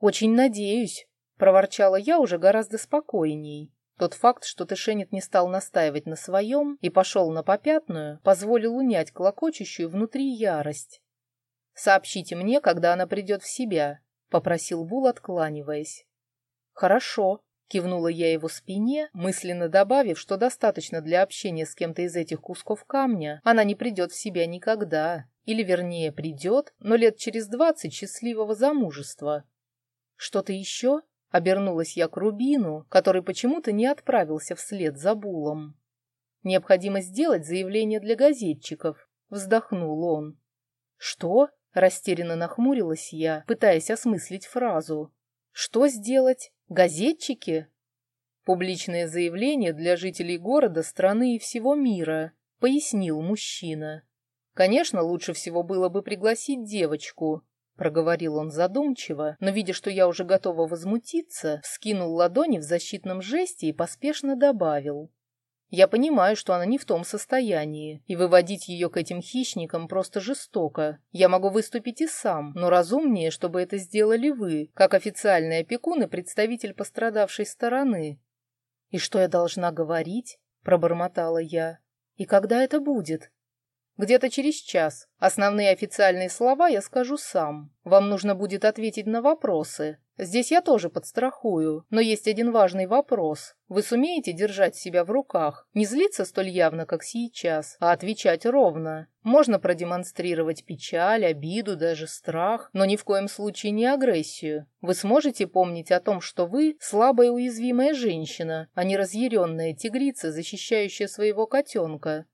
«Очень надеюсь», — проворчала я уже гораздо спокойней. Тот факт, что Тышенит не стал настаивать на своем и пошел на попятную, позволил унять клокочущую внутри ярость. «Сообщите мне, когда она придет в себя», — попросил Бул, откланиваясь. «Хорошо», — кивнула я его спине, мысленно добавив, что достаточно для общения с кем-то из этих кусков камня, она не придет в себя никогда, или, вернее, придет, но лет через двадцать счастливого замужества. «Что-то еще?» — обернулась я к Рубину, который почему-то не отправился вслед за Булом. «Необходимо сделать заявление для газетчиков», — вздохнул он. «Что?» — растерянно нахмурилась я, пытаясь осмыслить фразу. «Что сделать? Газетчики?» «Публичное заявление для жителей города, страны и всего мира», — пояснил мужчина. «Конечно, лучше всего было бы пригласить девочку, проговорил он задумчиво, но, видя, что я уже готова возмутиться, вскинул ладони в защитном жесте и поспешно добавил. «Я понимаю, что она не в том состоянии, и выводить ее к этим хищникам просто жестоко. Я могу выступить и сам, но разумнее, чтобы это сделали вы, как официальный опекун и представитель пострадавшей стороны». «И что я должна говорить?» — пробормотала я. «И когда это будет?» Где-то через час. Основные официальные слова я скажу сам. Вам нужно будет ответить на вопросы. Здесь я тоже подстрахую, но есть один важный вопрос. Вы сумеете держать себя в руках, не злиться столь явно, как сейчас, а отвечать ровно. Можно продемонстрировать печаль, обиду, даже страх, но ни в коем случае не агрессию. Вы сможете помнить о том, что вы слабая уязвимая женщина, а не разъяренная тигрица, защищающая своего котенка.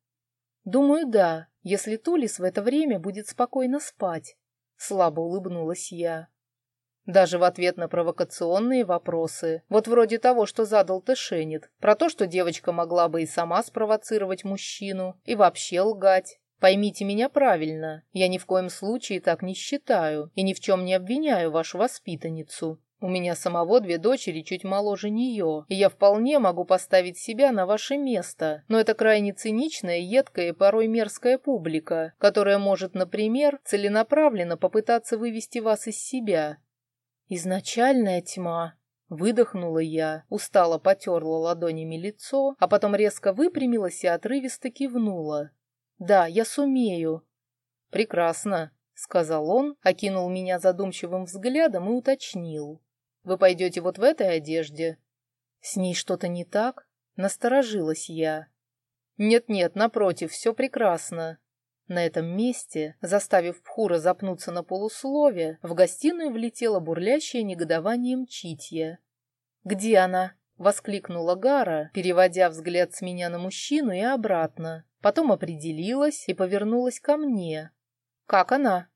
Думаю, да, если Тулис в это время будет спокойно спать. Слабо улыбнулась я. Даже в ответ на провокационные вопросы, вот вроде того, что задал Тэшенит, про то, что девочка могла бы и сама спровоцировать мужчину, и вообще лгать. Поймите меня правильно, я ни в коем случае так не считаю и ни в чем не обвиняю вашу воспитанницу. У меня самого две дочери чуть моложе нее, и я вполне могу поставить себя на ваше место, но это крайне циничная, едкая и порой мерзкая публика, которая может, например, целенаправленно попытаться вывести вас из себя. Изначальная тьма. Выдохнула я, устало потерла ладонями лицо, а потом резко выпрямилась и отрывисто кивнула. «Да, я сумею». «Прекрасно», — сказал он, окинул меня задумчивым взглядом и уточнил. Вы пойдете вот в этой одежде?» «С ней что-то не так?» Насторожилась я. «Нет-нет, напротив, все прекрасно». На этом месте, заставив Пхура запнуться на полуслове, в гостиную влетело бурлящее негодованием читье. «Где она?» — воскликнула Гара, переводя взгляд с меня на мужчину и обратно. Потом определилась и повернулась ко мне. «Как она?»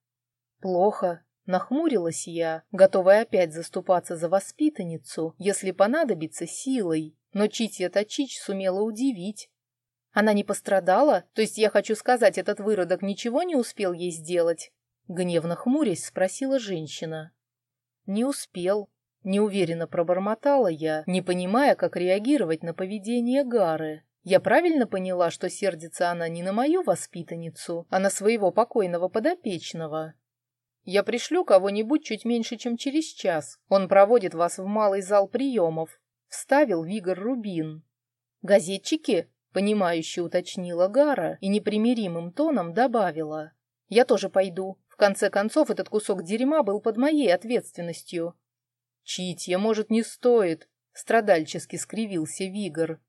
«Плохо», Нахмурилась я, готовая опять заступаться за воспитанницу, если понадобится силой, но Читья Тачич сумела удивить. Она не пострадала? То есть я хочу сказать, этот выродок ничего не успел ей сделать? Гневно хмурясь, спросила женщина. Не успел. Неуверенно пробормотала я, не понимая, как реагировать на поведение Гары. Я правильно поняла, что сердится она не на мою воспитанницу, а на своего покойного подопечного? Я пришлю кого-нибудь чуть меньше, чем через час. Он проводит вас в малый зал приемов. Вставил Вигор Рубин. Газетчики? Понимающе уточнила Гара и непримиримым тоном добавила. Я тоже пойду. В конце концов, этот кусок дерьма был под моей ответственностью. Читья, может, не стоит, страдальчески скривился Вигор.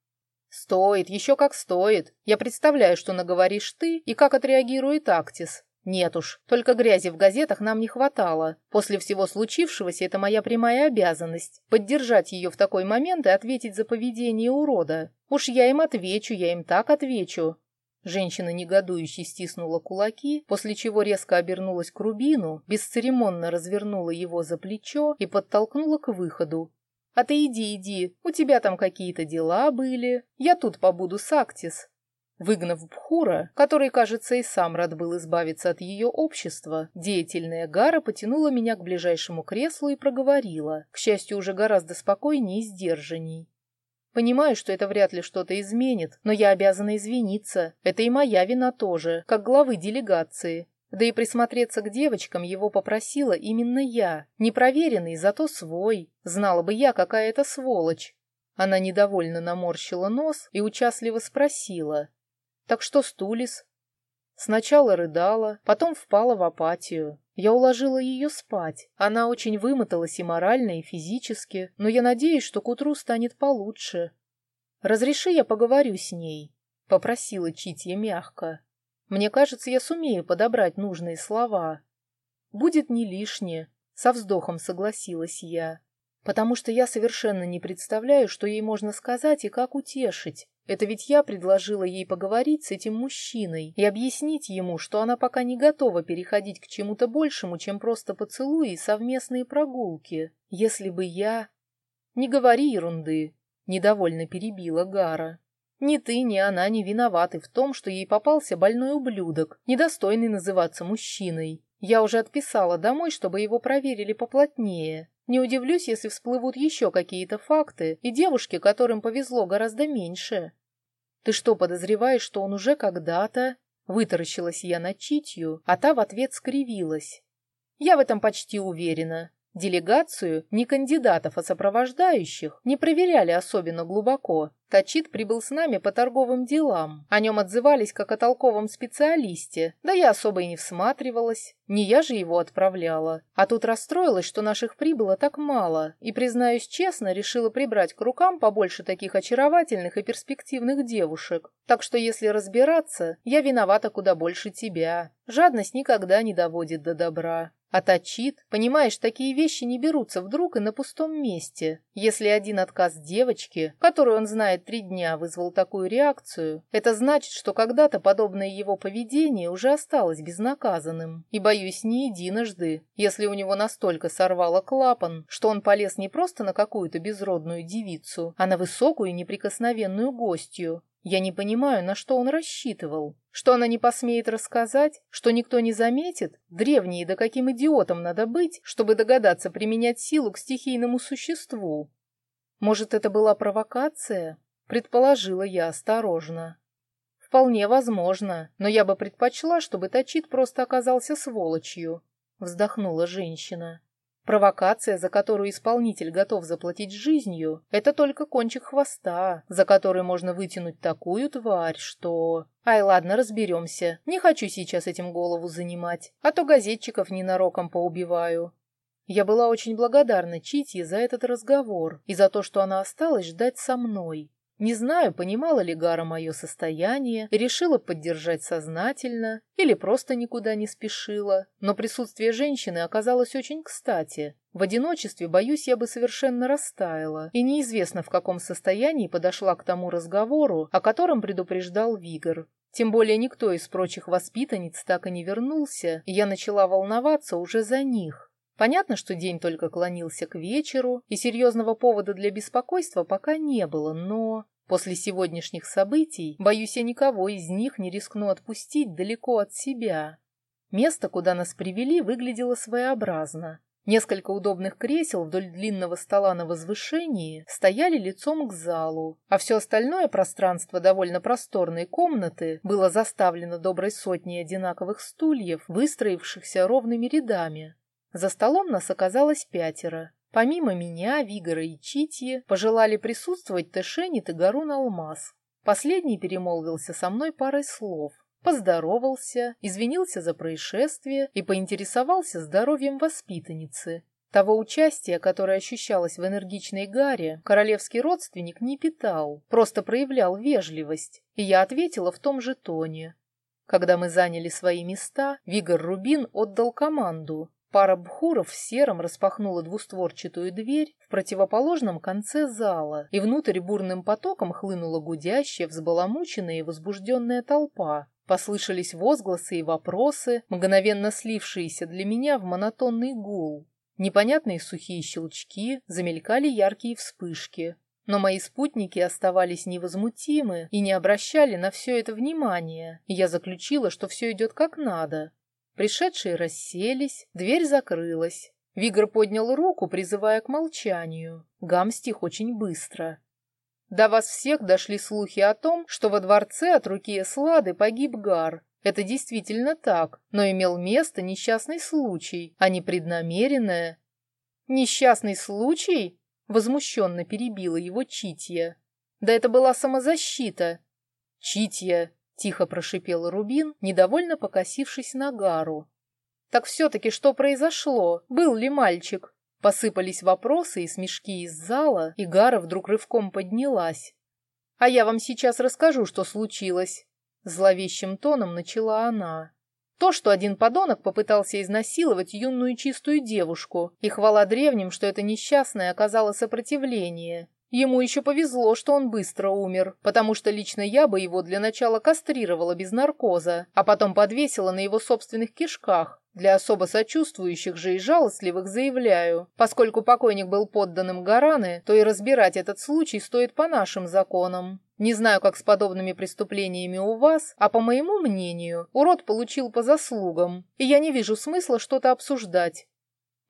Стоит, еще как стоит. Я представляю, что наговоришь ты и как отреагирует Актис. Нет уж, только грязи в газетах нам не хватало. После всего случившегося это моя прямая обязанность — поддержать ее в такой момент и ответить за поведение урода. Уж я им отвечу, я им так отвечу. Женщина негодующе стиснула кулаки, после чего резко обернулась к Рубину, бесцеремонно развернула его за плечо и подтолкнула к выходу. «А ты иди, иди, у тебя там какие-то дела были. Я тут побуду с Актис, Выгнав Бхура, который, кажется, и сам рад был избавиться от ее общества, деятельная Гара потянула меня к ближайшему креслу и проговорила, к счастью, уже гораздо спокойнее и сдержанней. Понимаю, что это вряд ли что-то изменит, но я обязана извиниться. Это и моя вина тоже, как главы делегации. Да и присмотреться к девочкам его попросила именно я. Непроверенный, зато свой. Знала бы я, какая это сволочь. Она недовольно наморщила нос и участливо спросила. «Так что Стулис?» Сначала рыдала, потом впала в апатию. Я уложила ее спать. Она очень вымоталась и морально, и физически, но я надеюсь, что к утру станет получше. «Разреши, я поговорю с ней», — попросила Читья мягко. Мне кажется, я сумею подобрать нужные слова. Будет не лишнее, со вздохом согласилась я. Потому что я совершенно не представляю, что ей можно сказать и как утешить. Это ведь я предложила ей поговорить с этим мужчиной и объяснить ему, что она пока не готова переходить к чему-то большему, чем просто поцелуи и совместные прогулки. Если бы я... Не говори ерунды, недовольно перебила Гара. Ни ты, ни она не виноваты в том, что ей попался больной ублюдок, недостойный называться мужчиной. Я уже отписала домой, чтобы его проверили поплотнее. Не удивлюсь, если всплывут еще какие-то факты, и девушки, которым повезло гораздо меньше. Ты что, подозреваешь, что он уже когда-то... Вытаращилась я на Читью, а та в ответ скривилась. Я в этом почти уверена. Делегацию, не кандидатов, а сопровождающих, не проверяли особенно глубоко. Тачит прибыл с нами по торговым делам. О нем отзывались как о толковом специалисте. Да я особо и не всматривалась. Не я же его отправляла. А тут расстроилась, что наших прибыло так мало. И, признаюсь честно, решила прибрать к рукам побольше таких очаровательных и перспективных девушек. Так что, если разбираться, я виновата куда больше тебя. Жадность никогда не доводит до добра. А точит, понимаешь, такие вещи не берутся вдруг и на пустом месте. Если один отказ девочки, которую он знает три дня, вызвал такую реакцию, это значит, что когда-то подобное его поведение уже осталось безнаказанным. И, боюсь, не единожды, если у него настолько сорвало клапан, что он полез не просто на какую-то безродную девицу, а на высокую неприкосновенную гостью, я не понимаю, на что он рассчитывал. Что она не посмеет рассказать? Что никто не заметит? Древние, да каким идиотом надо быть, чтобы догадаться применять силу к стихийному существу? Может, это была провокация? Предположила я осторожно. Вполне возможно, но я бы предпочла, чтобы Тачит просто оказался сволочью. Вздохнула женщина. Провокация, за которую исполнитель готов заплатить жизнью, это только кончик хвоста, за который можно вытянуть такую тварь, что... Ай, ладно, разберемся. Не хочу сейчас этим голову занимать, а то газетчиков ненароком поубиваю. Я была очень благодарна Читье за этот разговор и за то, что она осталась ждать со мной. Не знаю, понимала ли Гара мое состояние решила поддержать сознательно или просто никуда не спешила, но присутствие женщины оказалось очень кстати. В одиночестве, боюсь, я бы совершенно растаяла, и неизвестно, в каком состоянии подошла к тому разговору, о котором предупреждал Вигор. Тем более никто из прочих воспитанниц так и не вернулся, и я начала волноваться уже за них. Понятно, что день только клонился к вечеру, и серьезного повода для беспокойства пока не было, но... После сегодняшних событий, боюсь, я никого из них не рискну отпустить далеко от себя. Место, куда нас привели, выглядело своеобразно. Несколько удобных кресел вдоль длинного стола на возвышении стояли лицом к залу, а все остальное пространство довольно просторной комнаты было заставлено доброй сотней одинаковых стульев, выстроившихся ровными рядами. За столом нас оказалось пятеро. Помимо меня, Вигора и Читьи пожелали присутствовать Тэшенит и Гарун Алмаз. Последний перемолвился со мной парой слов, поздоровался, извинился за происшествие и поинтересовался здоровьем воспитанницы. Того участия, которое ощущалось в энергичной Гаре, королевский родственник не питал, просто проявлял вежливость, и я ответила в том же тоне. Когда мы заняли свои места, Вигор Рубин отдал команду, Пара бхуров в сером распахнула двустворчатую дверь в противоположном конце зала, и внутрь бурным потоком хлынула гудящая, взбаламученная и возбужденная толпа. Послышались возгласы и вопросы, мгновенно слившиеся для меня в монотонный гул. Непонятные сухие щелчки, замелькали яркие вспышки. Но мои спутники оставались невозмутимы и не обращали на все это внимания, и я заключила, что все идет как надо. Пришедшие расселись, дверь закрылась. Вигр поднял руку, призывая к молчанию. Гам стих очень быстро. До вас всех дошли слухи о том, что во дворце от руки Эслады погиб Гар. Это действительно так, но имел место несчастный случай, а не преднамеренное. «Несчастный случай?» — возмущенно перебила его Читья. «Да это была самозащита». «Читья!» — тихо прошипел Рубин, недовольно покосившись на Гару. «Так все-таки что произошло? Был ли мальчик?» Посыпались вопросы и смешки из зала, и Гара вдруг рывком поднялась. «А я вам сейчас расскажу, что случилось», — зловещим тоном начала она. То, что один подонок попытался изнасиловать юную чистую девушку, и хвала древним, что это несчастное оказало сопротивление. Ему еще повезло, что он быстро умер, потому что лично я бы его для начала кастрировала без наркоза, а потом подвесила на его собственных кишках, для особо сочувствующих же и жалостливых заявляю, поскольку покойник был подданным Гараны, то и разбирать этот случай стоит по нашим законам. Не знаю, как с подобными преступлениями у вас, а по моему мнению, урод получил по заслугам, и я не вижу смысла что-то обсуждать.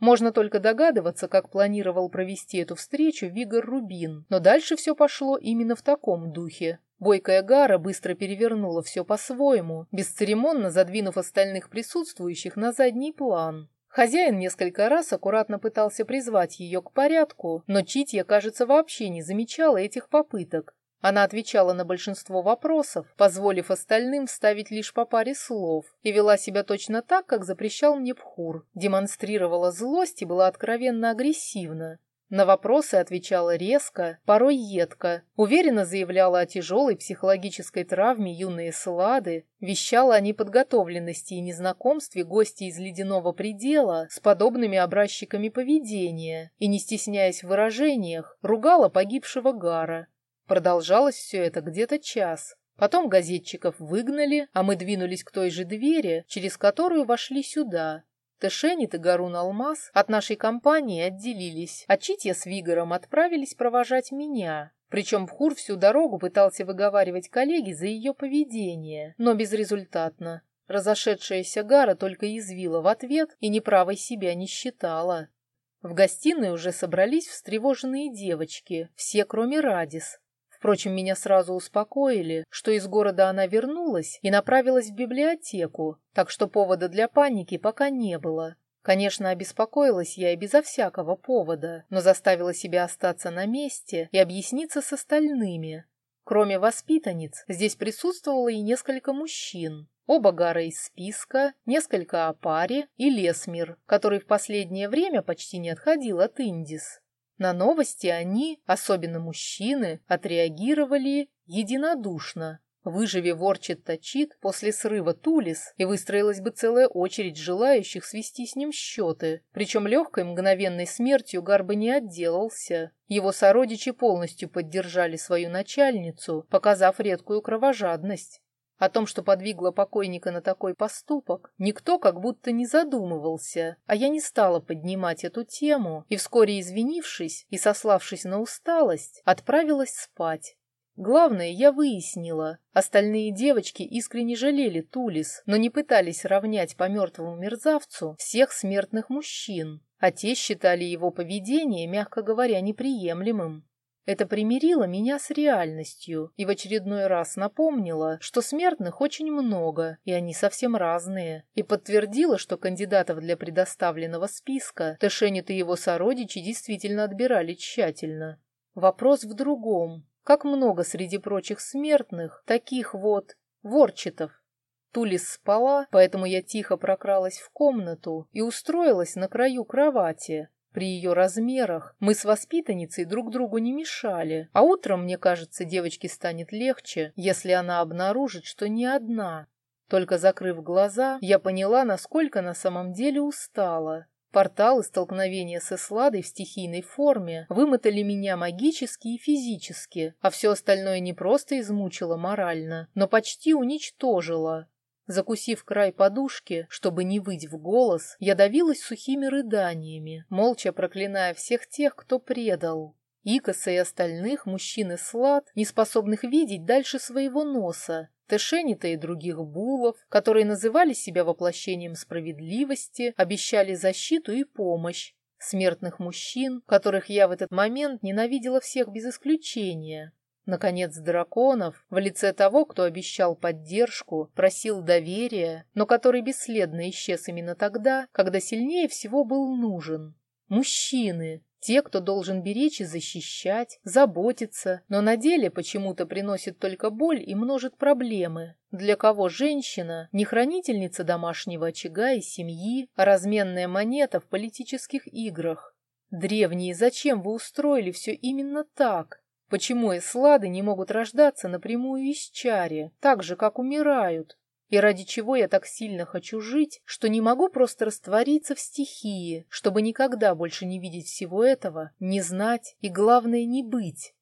Можно только догадываться, как планировал провести эту встречу Вигор Рубин, но дальше все пошло именно в таком духе. Бойкая Гара быстро перевернула все по-своему, бесцеремонно задвинув остальных присутствующих на задний план. Хозяин несколько раз аккуратно пытался призвать ее к порядку, но Читья, кажется, вообще не замечала этих попыток. Она отвечала на большинство вопросов, позволив остальным вставить лишь по паре слов, и вела себя точно так, как запрещал мне Пхур, демонстрировала злость и была откровенно агрессивна. На вопросы отвечала резко, порой едко, уверенно заявляла о тяжелой психологической травме юные слады, вещала о неподготовленности и незнакомстве гостей из ледяного предела с подобными образчиками поведения и, не стесняясь в выражениях, ругала погибшего Гара. Продолжалось все это где-то час. Потом газетчиков выгнали, а мы двинулись к той же двери, через которую вошли сюда, Тэшенит и Гарун Алмаз от нашей компании отделились, а Читья с Вигором отправились провожать меня. Причем Пхур всю дорогу пытался выговаривать коллеги за ее поведение, но безрезультатно. Разошедшаяся Гара только извила в ответ и неправой себя не считала. В гостиной уже собрались встревоженные девочки, все кроме Радис, Впрочем, меня сразу успокоили, что из города она вернулась и направилась в библиотеку, так что повода для паники пока не было. Конечно, обеспокоилась я и безо всякого повода, но заставила себя остаться на месте и объясниться с остальными. Кроме воспитанниц, здесь присутствовало и несколько мужчин. Оба Гара из списка, несколько о паре и Лесмир, который в последнее время почти не отходил от Индис. На новости они, особенно мужчины, отреагировали единодушно. Выживи ворчит точит после срыва Тулис, и выстроилась бы целая очередь желающих свести с ним счеты. Причем легкой мгновенной смертью Гарба не отделался. Его сородичи полностью поддержали свою начальницу, показав редкую кровожадность. О том, что подвигло покойника на такой поступок, никто как будто не задумывался, а я не стала поднимать эту тему и, вскоре извинившись и сославшись на усталость, отправилась спать. Главное, я выяснила. Остальные девочки искренне жалели Тулис, но не пытались равнять по мертвому мерзавцу всех смертных мужчин, а те считали его поведение, мягко говоря, неприемлемым. Это примирило меня с реальностью и в очередной раз напомнило, что смертных очень много, и они совсем разные, и подтвердило, что кандидатов для предоставленного списка Тэшенит и его сородичи действительно отбирали тщательно. Вопрос в другом. Как много среди прочих смертных таких вот ворчитов? Тулис спала, поэтому я тихо прокралась в комнату и устроилась на краю кровати, при ее размерах мы с воспитанницей друг другу не мешали, а утром, мне кажется, девочке станет легче, если она обнаружит, что не одна. Только закрыв глаза, я поняла, насколько на самом деле устала. Порталы столкновения с Эсладой в стихийной форме вымотали меня магически и физически, а все остальное не просто измучило морально, но почти уничтожило. Закусив край подушки, чтобы не выть в голос, я давилась сухими рыданиями, молча проклиная всех тех, кто предал. Икоса и остальных мужчин и слад, не способных видеть дальше своего носа, Тэшенита и других булов, которые называли себя воплощением справедливости, обещали защиту и помощь, смертных мужчин, которых я в этот момент ненавидела всех без исключения. Наконец, драконов, в лице того, кто обещал поддержку, просил доверия, но который бесследно исчез именно тогда, когда сильнее всего был нужен. Мужчины, те, кто должен беречь и защищать, заботиться, но на деле почему-то приносит только боль и множит проблемы. Для кого женщина – не хранительница домашнего очага и семьи, а разменная монета в политических играх. Древние, зачем вы устроили все именно так? Почему эслады не могут рождаться напрямую из чари, так же, как умирают? И ради чего я так сильно хочу жить, что не могу просто раствориться в стихии, чтобы никогда больше не видеть всего этого, не знать и, главное, не быть.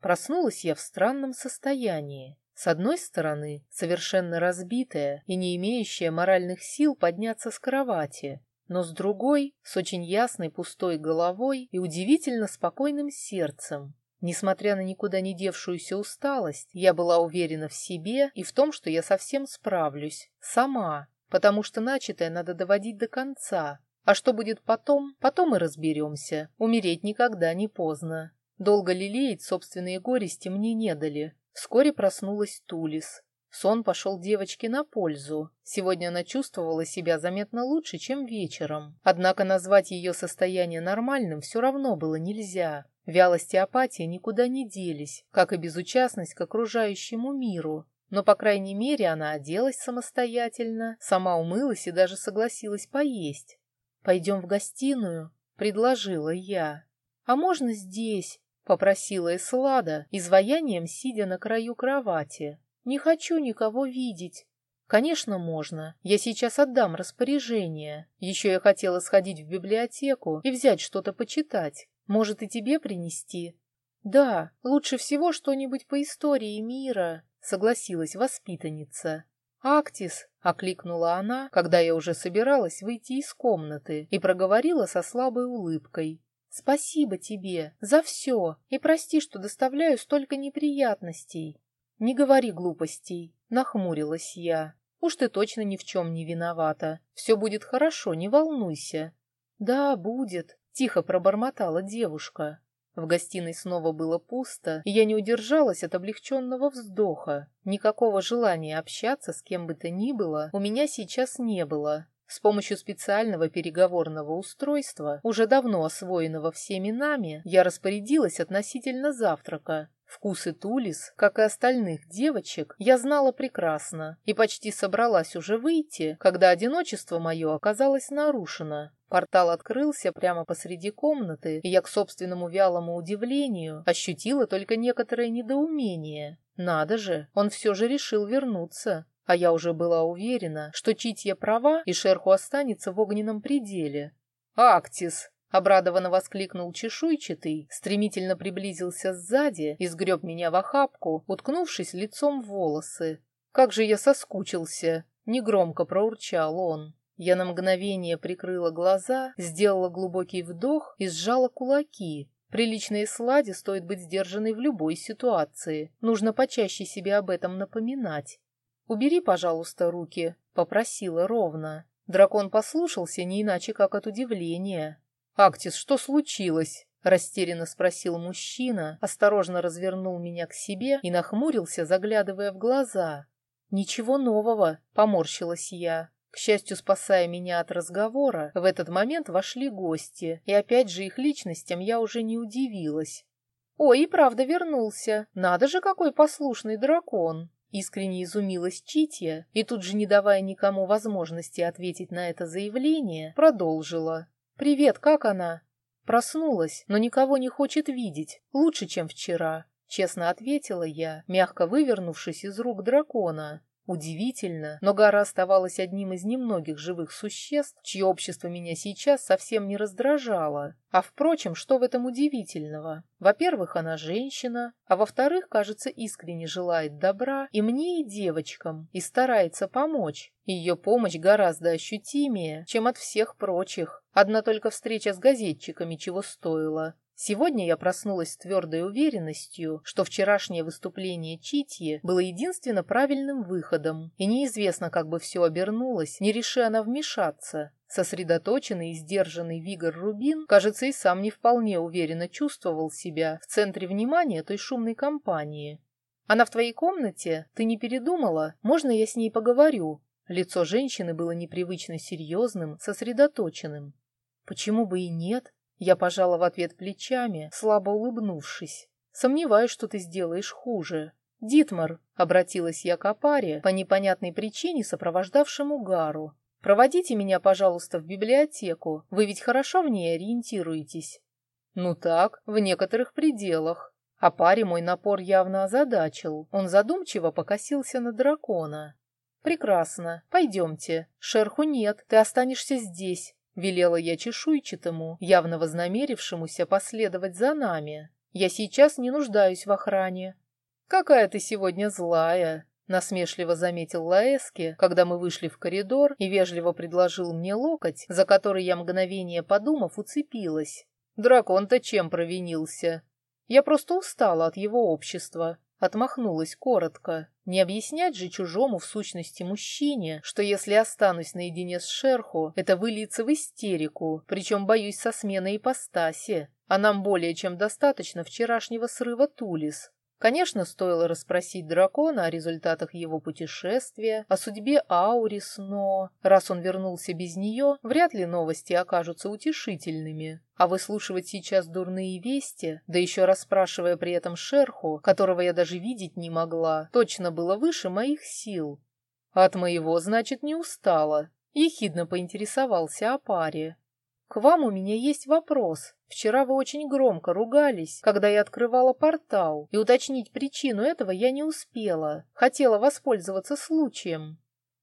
Проснулась я в странном состоянии. С одной стороны, совершенно разбитая и не имеющая моральных сил подняться с кровати, но с другой, с очень ясной пустой головой и удивительно спокойным сердцем, Несмотря на никуда не девшуюся усталость, я была уверена в себе и в том, что я совсем справлюсь. Сама. Потому что начатое надо доводить до конца. А что будет потом, потом и разберемся. Умереть никогда не поздно. Долго лелеять собственные горести мне не дали. Вскоре проснулась Тулис. Сон пошел девочке на пользу. Сегодня она чувствовала себя заметно лучше, чем вечером. Однако назвать ее состояние нормальным все равно было нельзя. Вялость и апатия никуда не делись, как и безучастность к окружающему миру. Но, по крайней мере, она оделась самостоятельно, сама умылась и даже согласилась поесть. «Пойдем в гостиную», — предложила я. «А можно здесь?» — попросила Эслада, изваянием сидя на краю кровати. «Не хочу никого видеть». «Конечно, можно. Я сейчас отдам распоряжение. Еще я хотела сходить в библиотеку и взять что-то почитать. Может, и тебе принести? Да, лучше всего что-нибудь по истории мира, согласилась воспитанница. Актис, окликнула она, когда я уже собиралась выйти из комнаты, и проговорила со слабой улыбкой. Спасибо тебе за все, и прости, что доставляю столько неприятностей. Не говори глупостей, нахмурилась я. Уж ты точно ни в чем не виновата. Все будет хорошо, не волнуйся. Да, будет, Тихо пробормотала девушка. В гостиной снова было пусто, и я не удержалась от облегченного вздоха. Никакого желания общаться с кем бы то ни было у меня сейчас не было. С помощью специального переговорного устройства, уже давно освоенного всеми нами, я распорядилась относительно завтрака. Вкусы Тулис, как и остальных девочек, я знала прекрасно и почти собралась уже выйти, когда одиночество мое оказалось нарушено. Портал открылся прямо посреди комнаты, и я, к собственному вялому удивлению, ощутила только некоторое недоумение. Надо же, он все же решил вернуться. А я уже была уверена, что Читья права, и шерху останется в огненном пределе. «Актис!» — обрадованно воскликнул чешуйчатый, стремительно приблизился сзади и сгреб меня в охапку, уткнувшись лицом в волосы. «Как же я соскучился!» — негромко проурчал он. Я на мгновение прикрыла глаза, сделала глубокий вдох и сжала кулаки. Приличной сладе стоит быть сдержанной в любой ситуации. Нужно почаще себе об этом напоминать. «Убери, пожалуйста, руки», — попросила ровно. Дракон послушался не иначе, как от удивления. «Актис, что случилось?» — растерянно спросил мужчина, осторожно развернул меня к себе и нахмурился, заглядывая в глаза. «Ничего нового», — поморщилась я. К счастью, спасая меня от разговора, в этот момент вошли гости, и опять же их личностям я уже не удивилась. «Ой, и правда вернулся! Надо же, какой послушный дракон!» Искренне изумилась Читья и тут же, не давая никому возможности ответить на это заявление, продолжила. «Привет, как она?» Проснулась, но никого не хочет видеть. Лучше, чем вчера. Честно ответила я, мягко вывернувшись из рук дракона. Удивительно, но гора оставалась одним из немногих живых существ, чье общество меня сейчас совсем не раздражало. А впрочем, что в этом удивительного? Во-первых, она женщина, а во-вторых, кажется, искренне желает добра и мне, и девочкам, и старается помочь. Ее помощь гораздо ощутимее, чем от всех прочих. Одна только встреча с газетчиками чего стоила. Сегодня я проснулась с твердой уверенностью, что вчерашнее выступление Читьи было единственно правильным выходом, и неизвестно, как бы все обернулось, не реши она вмешаться. Сосредоточенный и сдержанный Вигор Рубин, кажется, и сам не вполне уверенно чувствовал себя в центре внимания той шумной компании. «Она в твоей комнате? Ты не передумала? Можно я с ней поговорю?» Лицо женщины было непривычно серьезным, сосредоточенным. «Почему бы и нет?» Я пожала в ответ плечами, слабо улыбнувшись. «Сомневаюсь, что ты сделаешь хуже». «Дитмар», — обратилась я к опаре, по непонятной причине сопровождавшему Гару. «Проводите меня, пожалуйста, в библиотеку. Вы ведь хорошо в ней ориентируетесь?» «Ну так, в некоторых пределах». А паре мой напор явно озадачил. Он задумчиво покосился на дракона. «Прекрасно. Пойдемте. Шерху нет, ты останешься здесь», — велела я чешуйчатому, явно вознамерившемуся последовать за нами. «Я сейчас не нуждаюсь в охране». «Какая ты сегодня злая!» — насмешливо заметил Лаэски, когда мы вышли в коридор и вежливо предложил мне локоть, за который я мгновение подумав уцепилась. Дракон-то чем провинился? Я просто устала от его общества. Отмахнулась коротко. Не объяснять же чужому в сущности мужчине, что если останусь наедине с шерху, это выльется в истерику, причем боюсь со сменой ипостаси. А нам более чем достаточно вчерашнего срыва Тулис. Конечно, стоило расспросить дракона о результатах его путешествия, о судьбе Аурис, но, раз он вернулся без нее, вряд ли новости окажутся утешительными. А выслушивать сейчас дурные вести, да еще расспрашивая при этом шерху, которого я даже видеть не могла, точно было выше моих сил. От моего, значит, не устала. Ехидно поинтересовался о паре. «К вам у меня есть вопрос. Вчера вы очень громко ругались, когда я открывала портал, и уточнить причину этого я не успела. Хотела воспользоваться случаем».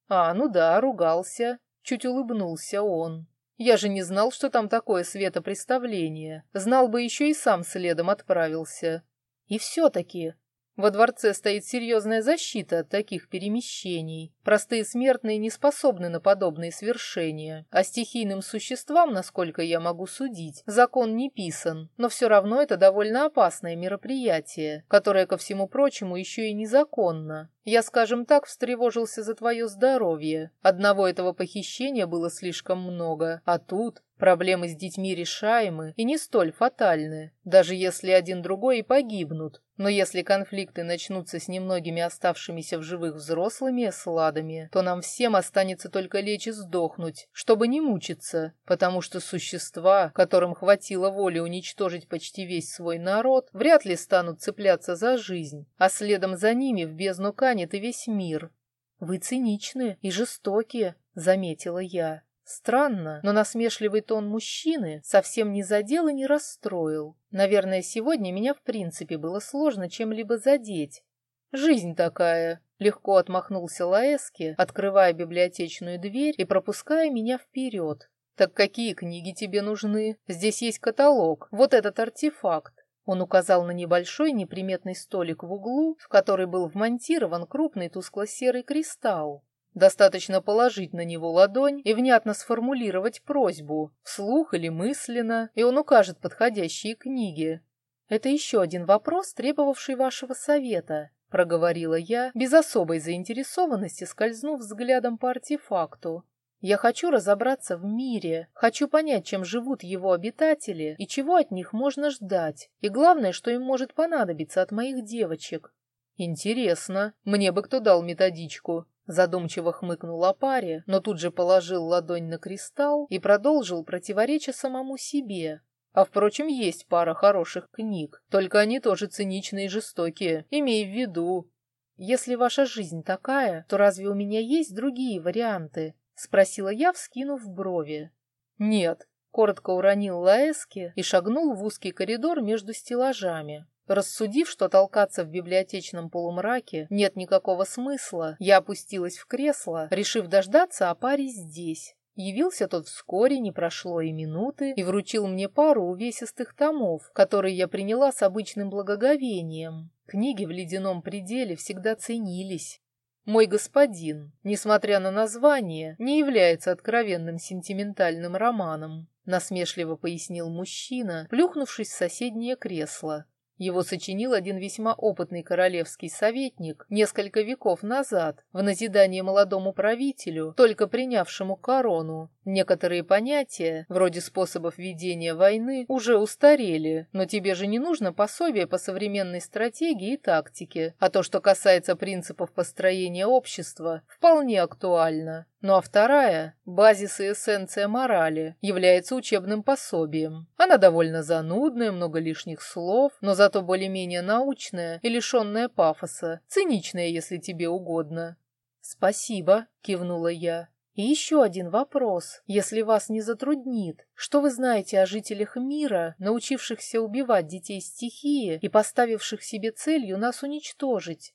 «А, ну да, ругался». Чуть улыбнулся он. «Я же не знал, что там такое светопреставление. Знал бы, еще и сам следом отправился». «И все-таки, во дворце стоит серьезная защита от таких перемещений. Простые смертные не способны на подобные свершения. А стихийным существам, насколько я могу судить, закон не писан. Но все равно это довольно опасное мероприятие, которое, ко всему прочему, еще и незаконно. Я, скажем так, встревожился за твое здоровье. Одного этого похищения было слишком много, а тут проблемы с детьми решаемы и не столь фатальны, даже если один другой и погибнут. Но если конфликты начнутся с немногими оставшимися в живых взрослыми сладами, то нам всем останется только лечь и сдохнуть, чтобы не мучиться, потому что существа, которым хватило воли уничтожить почти весь свой народ, вряд ли станут цепляться за жизнь, а следом за ними в бездну Кани станет и весь мир. Вы циничны и жестокие, заметила я. Странно, но насмешливый тон мужчины совсем не задел и не расстроил. Наверное, сегодня меня в принципе было сложно чем-либо задеть. Жизнь такая. Легко отмахнулся Лаэски, открывая библиотечную дверь и пропуская меня вперед. Так какие книги тебе нужны? Здесь есть каталог, вот этот артефакт. Он указал на небольшой неприметный столик в углу, в который был вмонтирован крупный тускло-серый кристалл. Достаточно положить на него ладонь и внятно сформулировать просьбу, вслух или мысленно, и он укажет подходящие книги. «Это еще один вопрос, требовавший вашего совета», — проговорила я, без особой заинтересованности скользнув взглядом по артефакту. Я хочу разобраться в мире, хочу понять, чем живут его обитатели и чего от них можно ждать, и главное, что им может понадобиться от моих девочек. Интересно, мне бы кто дал методичку. Задумчиво хмыкнул о паре, но тут же положил ладонь на кристалл и продолжил противореча самому себе. А впрочем, есть пара хороших книг, только они тоже циничные и жестокие, имей в виду. Если ваша жизнь такая, то разве у меня есть другие варианты? — спросила я, вскинув брови. «Нет», — коротко уронил Лаэски и шагнул в узкий коридор между стеллажами. Рассудив, что толкаться в библиотечном полумраке нет никакого смысла, я опустилась в кресло, решив дождаться о паре здесь. Явился тот вскоре, не прошло и минуты, и вручил мне пару увесистых томов, которые я приняла с обычным благоговением. Книги в ледяном пределе всегда ценились. Мой господин, несмотря на название, не является откровенным сентиментальным романом, насмешливо пояснил мужчина, плюхнувшись в соседнее кресло. Его сочинил один весьма опытный королевский советник несколько веков назад, в назидание молодому правителю, только принявшему корону. Некоторые понятия, вроде способов ведения войны, уже устарели, но тебе же не нужно пособие по современной стратегии и тактике, а то, что касается принципов построения общества, вполне актуально. Ну а вторая, базис и эссенция морали, является учебным пособием. Она довольно занудная, много лишних слов, но зато более-менее научная и лишенная пафоса, циничная, если тебе угодно. «Спасибо», — кивнула я. И еще один вопрос, если вас не затруднит. Что вы знаете о жителях мира, научившихся убивать детей стихии и поставивших себе целью нас уничтожить?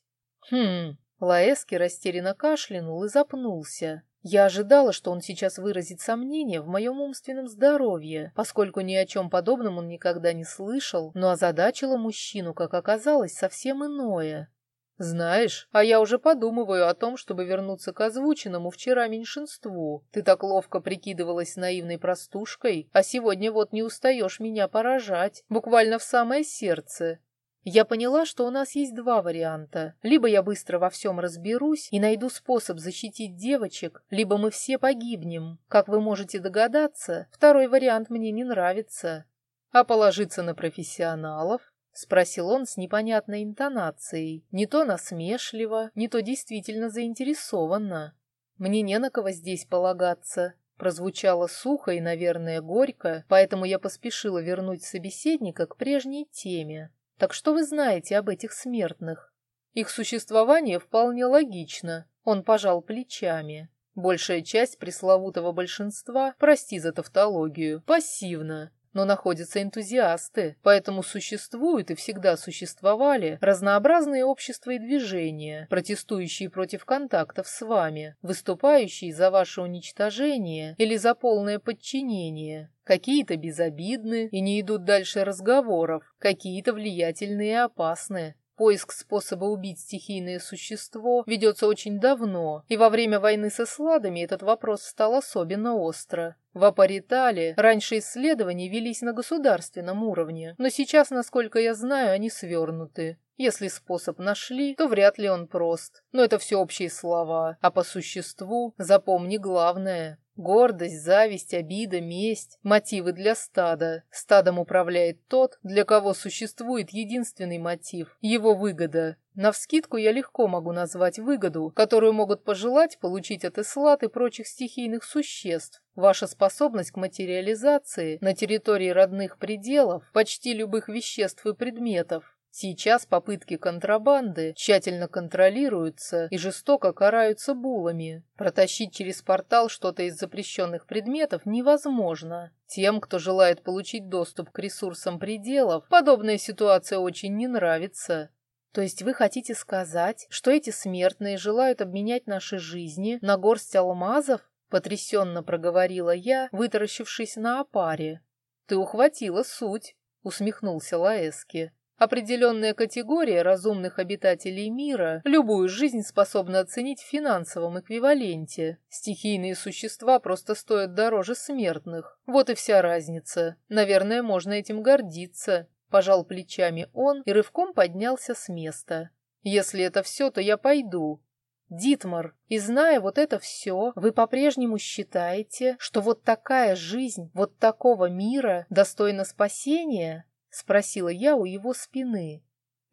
Хм, Лаэски растерянно кашлянул и запнулся. Я ожидала, что он сейчас выразит сомнение в моем умственном здоровье, поскольку ни о чем подобном он никогда не слышал, но озадачило мужчину, как оказалось, совсем иное. «Знаешь, а я уже подумываю о том, чтобы вернуться к озвученному вчера меньшинству. Ты так ловко прикидывалась наивной простушкой, а сегодня вот не устаешь меня поражать, буквально в самое сердце. Я поняла, что у нас есть два варианта. Либо я быстро во всем разберусь и найду способ защитить девочек, либо мы все погибнем. Как вы можете догадаться, второй вариант мне не нравится. А положиться на профессионалов? Спросил он с непонятной интонацией, не то насмешливо, не то действительно заинтересованно. Мне не на кого здесь полагаться. Прозвучало сухо и, наверное, горько, поэтому я поспешила вернуть собеседника к прежней теме. Так что вы знаете об этих смертных? Их существование вполне логично. Он пожал плечами. Большая часть пресловутого большинства, прости за тавтологию, пассивна, но находятся энтузиасты, поэтому существуют и всегда существовали разнообразные общества и движения, протестующие против контактов с вами, выступающие за ваше уничтожение или за полное подчинение. Какие-то безобидны и не идут дальше разговоров, какие-то влиятельные и опасны. Поиск способа убить стихийное существо ведется очень давно, и во время войны со сладами этот вопрос стал особенно остро. В Апаритале раньше исследования велись на государственном уровне, но сейчас, насколько я знаю, они свернуты. Если способ нашли, то вряд ли он прост. Но это все общие слова, а по существу запомни главное. Гордость, зависть, обида, месть – мотивы для стада. Стадом управляет тот, для кого существует единственный мотив – его выгода. Навскидку я легко могу назвать выгоду, которую могут пожелать получить от эслат и прочих стихийных существ. Ваша способность к материализации на территории родных пределов почти любых веществ и предметов Сейчас попытки контрабанды тщательно контролируются и жестоко караются булами. Протащить через портал что-то из запрещенных предметов невозможно. Тем, кто желает получить доступ к ресурсам пределов, подобная ситуация очень не нравится. То есть вы хотите сказать, что эти смертные желают обменять наши жизни на горсть алмазов? Потрясенно проговорила я, вытаращившись на опаре. Ты ухватила суть, усмехнулся Лаэски. Определенная категория разумных обитателей мира любую жизнь способна оценить в финансовом эквиваленте. Стихийные существа просто стоят дороже смертных. Вот и вся разница. Наверное, можно этим гордиться. Пожал плечами он и рывком поднялся с места. Если это все, то я пойду. Дитмар, и зная вот это все, вы по-прежнему считаете, что вот такая жизнь, вот такого мира достойна спасения? — спросила я у его спины.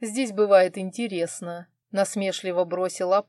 «Здесь бывает интересно». Насмешливо бросил о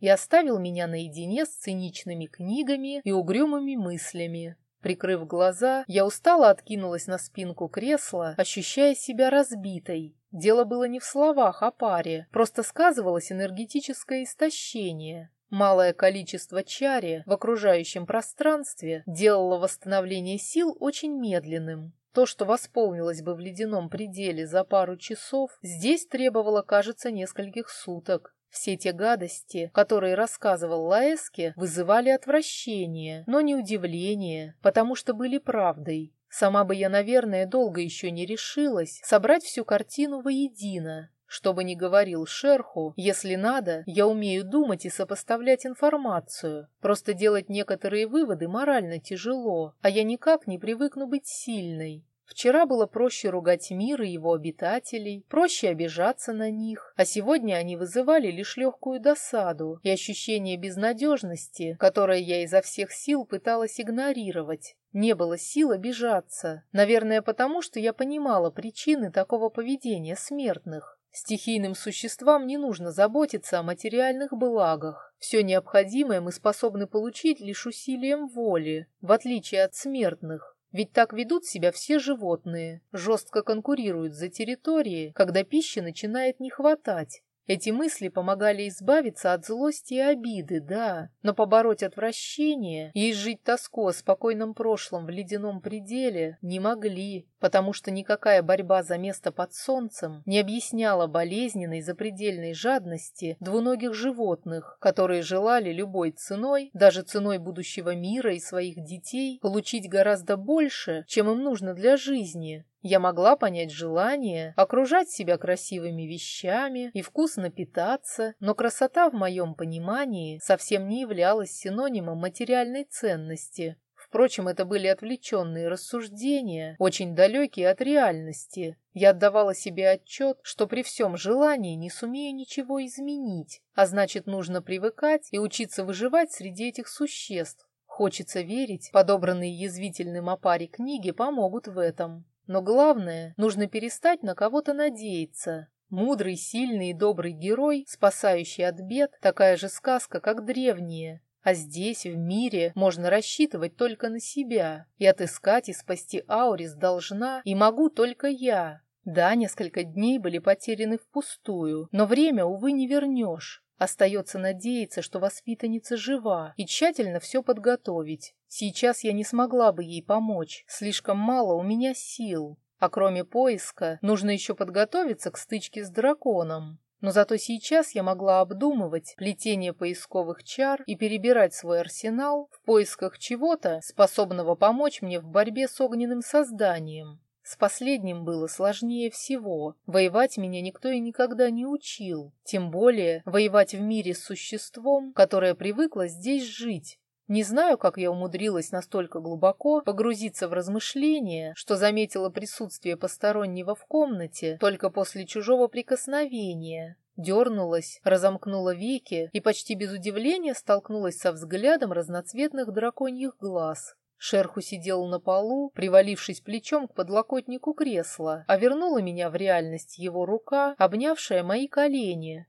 и оставил меня наедине с циничными книгами и угрюмыми мыслями. Прикрыв глаза, я устало откинулась на спинку кресла, ощущая себя разбитой. Дело было не в словах о паре, просто сказывалось энергетическое истощение. Малое количество чари в окружающем пространстве делало восстановление сил очень медленным. То, что восполнилось бы в ледяном пределе за пару часов, здесь требовало, кажется, нескольких суток. Все те гадости, которые рассказывал Лаэске, вызывали отвращение, но не удивление, потому что были правдой. Сама бы я, наверное, долго еще не решилась собрать всю картину воедино. Что бы ни говорил Шерху, если надо, я умею думать и сопоставлять информацию. Просто делать некоторые выводы морально тяжело, а я никак не привыкну быть сильной. Вчера было проще ругать мир и его обитателей, проще обижаться на них, а сегодня они вызывали лишь легкую досаду и ощущение безнадежности, которое я изо всех сил пыталась игнорировать. Не было сил обижаться, наверное, потому что я понимала причины такого поведения смертных. Стихийным существам не нужно заботиться о материальных благах. Все необходимое мы способны получить лишь усилием воли, в отличие от смертных. Ведь так ведут себя все животные, жестко конкурируют за территории, когда пищи начинает не хватать. Эти мысли помогали избавиться от злости и обиды, да, но побороть отвращение и изжить тоску о спокойном прошлом в ледяном пределе не могли, потому что никакая борьба за место под солнцем не объясняла болезненной запредельной жадности двуногих животных, которые желали любой ценой, даже ценой будущего мира и своих детей, получить гораздо больше, чем им нужно для жизни, я могла понять желание окружать себя красивыми вещами и вкусно питаться, но красота в моем понимании совсем не являлась синонимом материальной ценности. Впрочем, это были отвлеченные рассуждения, очень далекие от реальности. Я отдавала себе отчет, что при всем желании не сумею ничего изменить, а значит, нужно привыкать и учиться выживать среди этих существ. Хочется верить, подобранные язвительным опаре книги помогут в этом. Но главное, нужно перестать на кого-то надеяться. Мудрый, сильный и добрый герой, спасающий от бед, такая же сказка, как древние. А здесь, в мире, можно рассчитывать только на себя. И отыскать и спасти Аурис должна и могу только я. Да, несколько дней были потеряны впустую, но время, увы, не вернешь. Остается надеяться, что воспитанница жива, и тщательно все подготовить. Сейчас я не смогла бы ей помочь, слишком мало у меня сил. А кроме поиска, нужно еще подготовиться к стычке с драконом. Но зато сейчас я могла обдумывать плетение поисковых чар и перебирать свой арсенал в поисках чего-то, способного помочь мне в борьбе с огненным созданием. С последним было сложнее всего. Воевать меня никто и никогда не учил. Тем более воевать в мире с существом, которое привыкло здесь жить. Не знаю, как я умудрилась настолько глубоко погрузиться в размышления, что заметила присутствие постороннего в комнате только после чужого прикосновения. Дернулась, разомкнула веки и почти без удивления столкнулась со взглядом разноцветных драконьих глаз. Шерху сидел на полу, привалившись плечом к подлокотнику кресла, а вернула меня в реальность его рука, обнявшая мои колени.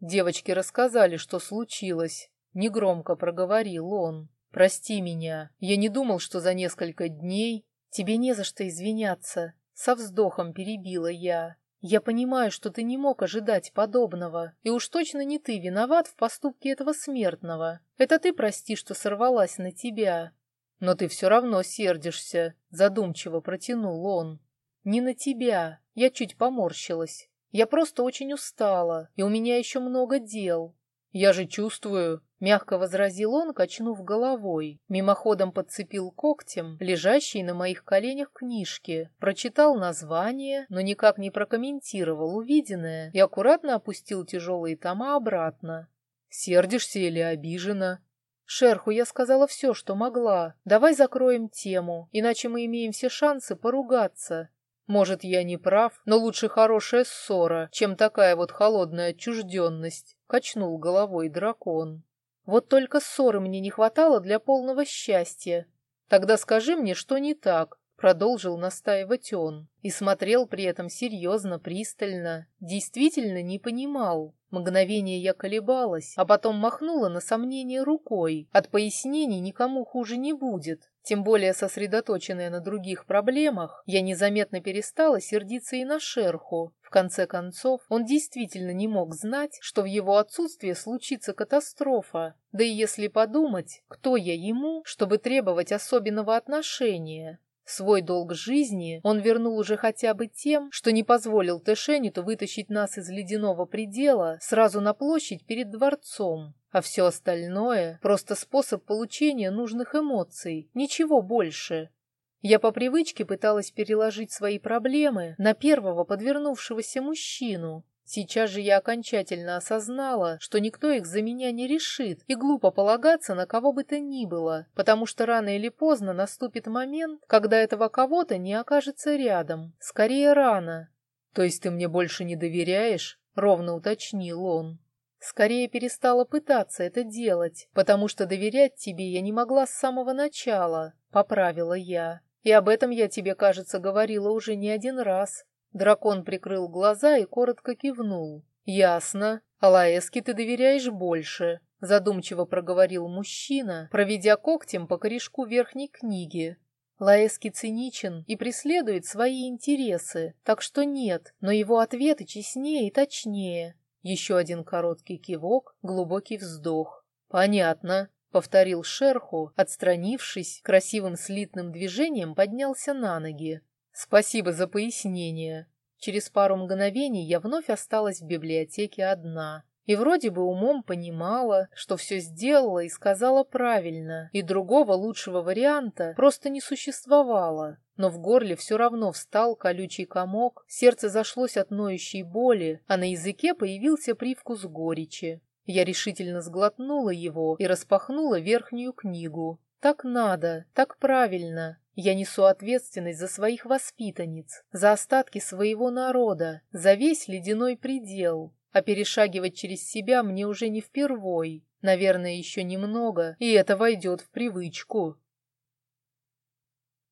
Девочки рассказали, что случилось. Негромко проговорил он. «Прости меня. Я не думал, что за несколько дней...» «Тебе не за что извиняться», — со вздохом перебила я. «Я понимаю, что ты не мог ожидать подобного, и уж точно не ты виноват в поступке этого смертного. Это ты прости, что сорвалась на тебя. «Но ты все равно сердишься», — задумчиво протянул он. «Не на тебя. Я чуть поморщилась. Я просто очень устала, и у меня еще много дел». «Я же чувствую», — мягко возразил он, качнув головой. Мимоходом подцепил когтем лежащие на моих коленях книжки, прочитал название, но никак не прокомментировал увиденное и аккуратно опустил тяжелые тома обратно. «Сердишься или обижена?» Шерху я сказала все, что могла. Давай закроем тему, иначе мы имеем все шансы поругаться. Может, я не прав, но лучше хорошая ссора, чем такая вот холодная отчужденность, — качнул головой дракон. Вот только ссоры мне не хватало для полного счастья. Тогда скажи мне, что не так, — продолжил настаивать он, и смотрел при этом серьезно, пристально, действительно не понимал. Мгновение я колебалась, а потом махнула на сомнение рукой. От пояснений никому хуже не будет. Тем более сосредоточенная на других проблемах, я незаметно перестала сердиться и на шерху. В конце концов, он действительно не мог знать, что в его отсутствие случится катастрофа. Да и если подумать, кто я ему, чтобы требовать особенного отношения? Свой долг жизни он вернул уже хотя бы тем, что не позволил Тэшениту вытащить нас из ледяного предела сразу на площадь перед дворцом. А все остальное — просто способ получения нужных эмоций, ничего больше. Я по привычке пыталась переложить свои проблемы на первого подвернувшегося мужчину. Сейчас же я окончательно осознала, что никто их за меня не решит, и глупо полагаться на кого бы то ни было, потому что рано или поздно наступит момент, когда этого кого-то не окажется рядом. Скорее рано. То есть ты мне больше не доверяешь? Ровно уточнил он. Скорее перестала пытаться это делать, потому что доверять тебе я не могла с самого начала, поправила я. И об этом я тебе, кажется, говорила уже не один раз. Дракон прикрыл глаза и коротко кивнул. «Ясно. Алаэске ты доверяешь больше», — задумчиво проговорил мужчина, проведя когтем по корешку верхней книги. Лаэски циничен и преследует свои интересы, так что нет, но его ответы честнее и точнее. Еще один короткий кивок, глубокий вздох. «Понятно», — повторил шерху, отстранившись, красивым слитным движением поднялся на ноги. Спасибо за пояснение. Через пару мгновений я вновь осталась в библиотеке одна. И вроде бы умом понимала, что все сделала и сказала правильно, и другого лучшего варианта просто не существовало. Но в горле все равно встал колючий комок, сердце зашлось от ноющей боли, а на языке появился привкус горечи. Я решительно сглотнула его и распахнула верхнюю книгу. Так надо, так правильно. Я несу ответственность за своих воспитанниц, за остатки своего народа, за весь ледяной предел. А перешагивать через себя мне уже не впервой. Наверное, еще немного, и это войдет в привычку.